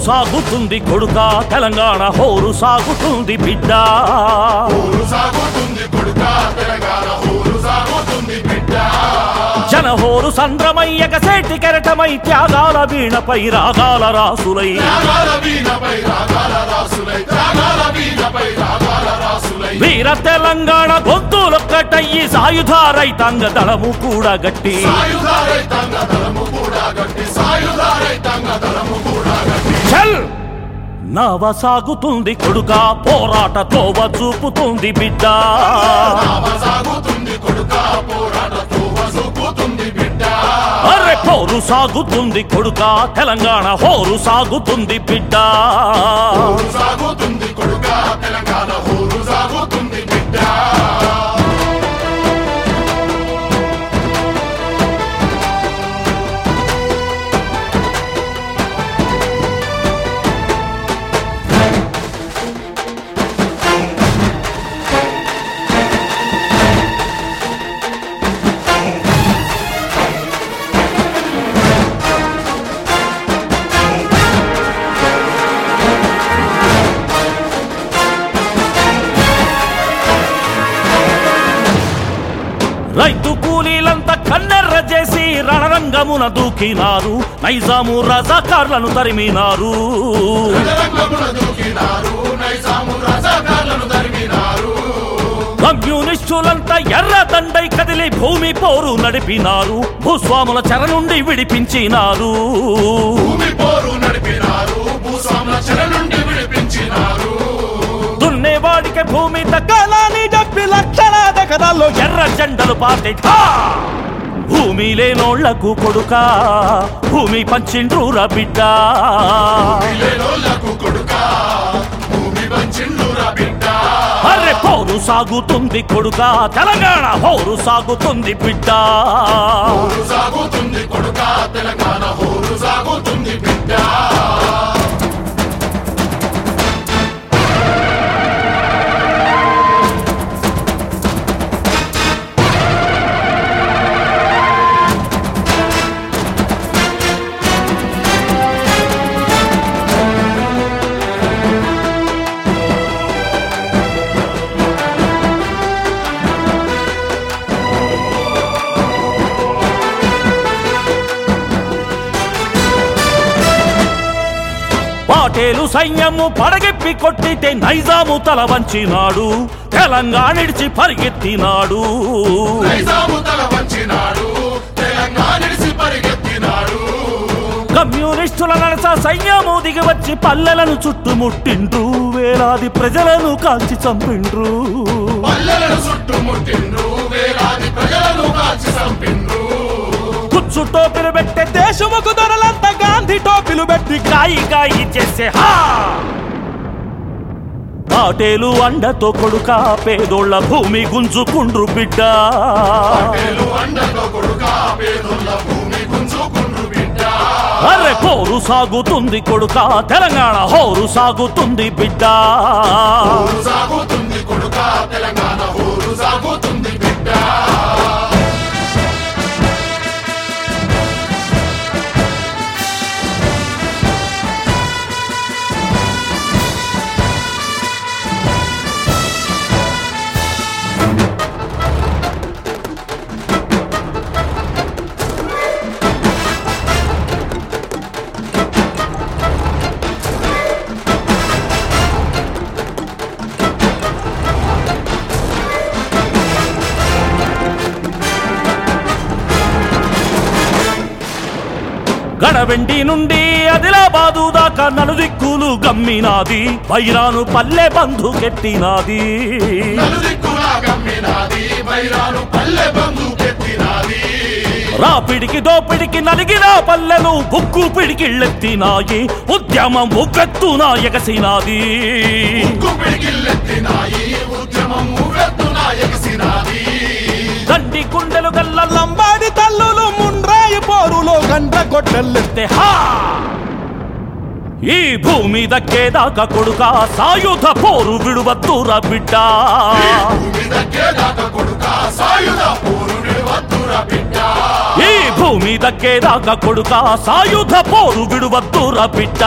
సాగుతుంది కొడుక తెలంగాణ హోరు సాగుతుంది బిడ్డ. బిడ్డ. జనహోరు సంద్రమయ్యక సేటి కెరటమై త్యాగాల వీణపై రాగాల రాసులై. వీర తెలంగాణ గొంతులొక్కటయ్యి సాయుధ రైతాంగ దళము కూడా గట్టి గట్టి సాయుధ రైతాంగ దళము కూడా గట్టి. చల్! నవ సాగుతుంది కొడుక పోరాట తోవ చూపుతుంది బిడ్డ. నామ సాగుతుంది కొడుక పోరాటతో వసుకుతుంది బిడ్డ. అరె పోరు సాగుతుంది కొడుక తెలంగాణ హోరు సాగుతుంది బిడ్డ. సాగుతుంది కొడుక తెలంగాణ ఊరు సాగుతుంది బిడ్డ. రైతు కూలీలంతా కన్నెర్ర చేసి రణరంగమున దూకినారు. నైజాము రజాకార్లను తరిమినారు. కమ్యూనిస్టులంతా ఎర్ర దండై కదిలి భూమి పోరు నడిపినారు. భూస్వాముల చెర నుండి విడిపించినారు. దున్నేవాడికి భూమి తగ్గాలని ఎకరాల్లో ఎర్ర జెండలు పాతే భూమి లేనోళ్ళకు కొడుక భూమి పంచిండ్రుర బిడ్డ. లేనోళ్ళకు కొడుక సాగుతుంది కొడుక తెలంగాణ పౌరు సాగుతుంది బిడ్డ. సాగుతుంది కొడుక తెలంగాణ ఊరు సాగుతుంది బిడ్డ. పాటేలు సైన్యము పడగెప్పి కొట్టితే నైజాము తల వంచినాడు. తెలంగాణిడిచి పరిగెత్తినాడు. తెలంగాణ కమ్యూనిస్టుల నడస సైన్యము దిగి వచ్చి పల్లెలను చుట్టుముట్టిండ్రు. వేలాది ప్రజలను కాల్చి చంపిండ్రు. పల్లెలను చుట్టుముట్టిండ్రు. దేశముకు దొరలంతా గాంధీ టోపీలు పెట్టి కాయి కాయి చేసే హా! పాటేలు అండతో కొడుక పేదోళ్ళ భూమి గుంజుకుండ్రు బిడ్డ. అరే పోరు సాగుతుంది కొడుక తెలంగాణ హోరు సాగుతుంది బిడ్డ. సాగుతుంది కొడుక తెలంగాణ ఊరు సాగుతుంది గడవెండి నుండి ఆదిలాబాదు దాకా నలుదిక్కులు గమ్మినాది. బైరాను పల్లె బంధు కెట్టినాది. రాపిడికి దోపిడికి నలిగిన పల్లెలు బుక్కు పిడికిళ్ళెత్తినాయి. ఉద్యమం ఉగ్గెత్తున ఉవ్వెత్తున ఎగసినాది. దండి కుండెలు గల్ల లంబాడి తల్లులు ముండ్రాయి పోరులో గంట కొట్టెల్లెత్తే హా! ఈ భూమి దక్కేదాకా కొడుక సాయుధ పోరు విడువద్దురా బిడ్డ. భూమి దక్కేదాకా కొడుక సాయుధ పోరు విడువద్దురా బిడ్డ.